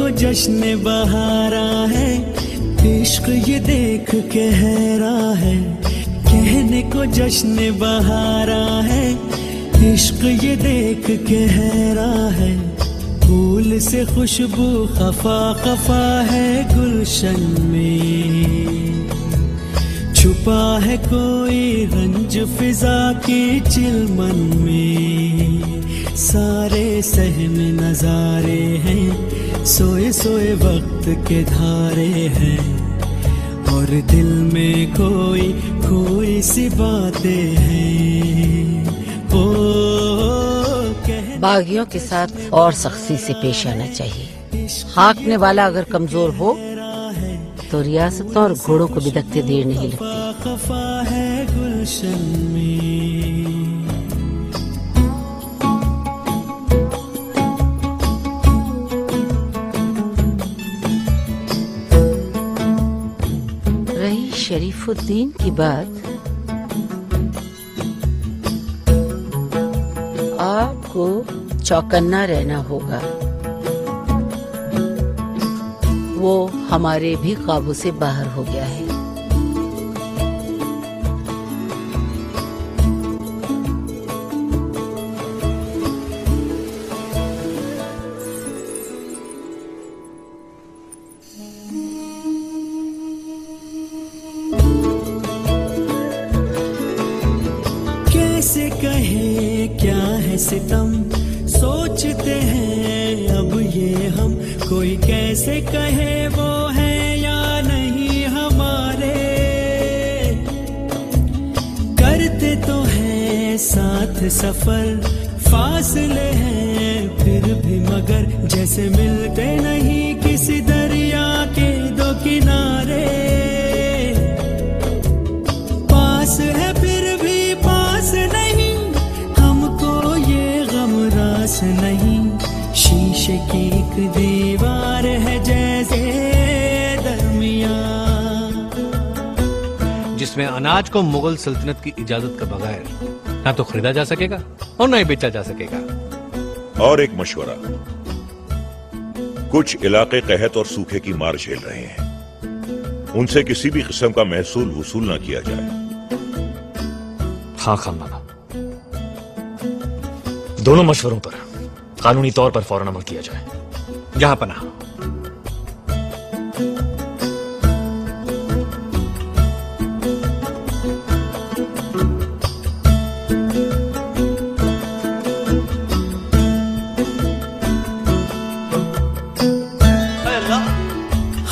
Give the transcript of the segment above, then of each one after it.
जश्न बहारा है। इश्क ये देख के हैरा है। कहने को जश्न बहारा है। इश्क ये देख के हैरा है। फूल से खुशबू खफा खफा है गुलशन में। छुपा है कोई रंज फिजा के चिलमन में। सारे सहम नजारे हैं सोए सोए वक्त के धारे हैं। और दिल में कोई कोई सी बातें हैं। ओ कह बागियों के साथ और सख्ती से पेश आना चाहिए। हाँकने वाला अगर कमज़ोर हो तो रियासतों और घोड़ों को बिदकते देर नहीं लगती। रही शरीफुद्दीन की बात। आपको चौकन्ना रहना होगा। वो हमारे भी काबू से बाहर हो गया है। कहे, क्या है सितम? सोचते हैं, अब ये हम। कोई कैसे कहे, वो है या नहीं हमारे? करते तो हैं, साथ सफ़र। फासले हैं, फिर भी मगर जैसे मिलते नहीं किसी दरिया के दो किनारे। पास है दीवार है जैसे दरमिया। जिसमें अनाज को मुगल सल्तनत की इजाज़त के बगैर ना तो खरीदा जा सकेगा और ना ही बेचा जा सकेगा। और एक मशवरा। कुछ इलाके कहत और सूखे की मार झेल रहे हैं। उनसे किसी भी किस्म का महसूल वसूल ना किया जाए। हाँ खानदाना दोनों मशवरों पर कानूनी तौर पर फ़ौरन अमल किया जाए। जहाँ पना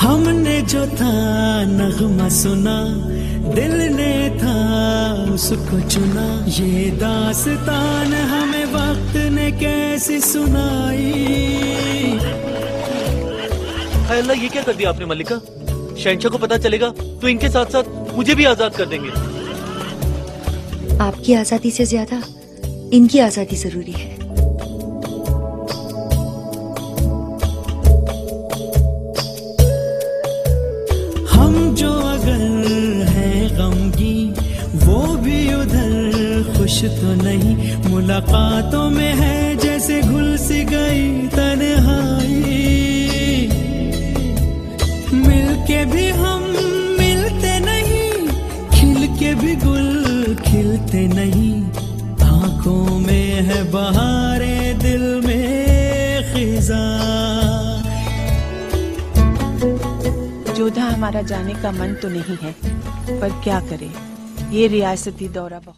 हमने जो था नगमा सुना, दिल ने था उसको चुना। ये दास्तान हमें वक्त ने कैसे सुनाई? हाय अल्लाह ये क्या कर दिया आपने मल्लिका? शहनशाह को पता चलेगा तो इनके साथ साथ मुझे भी आज़ाद कर देंगे। आपकी आज़ादी से ज़्यादा इनकी आज़ादी ज़रूरी है। हम जो अगर हैं गमगी वो भी उधर खुश तो नहीं। मुलाकातों में है जैसे घुल सी गई तन्हाई गुल नहीं। आँखों में है बहारे, दिल में खिजा। जोधा हमारा जाने का मन तो नहीं है, पर क्या करें? ये रियासती दौरा बहुत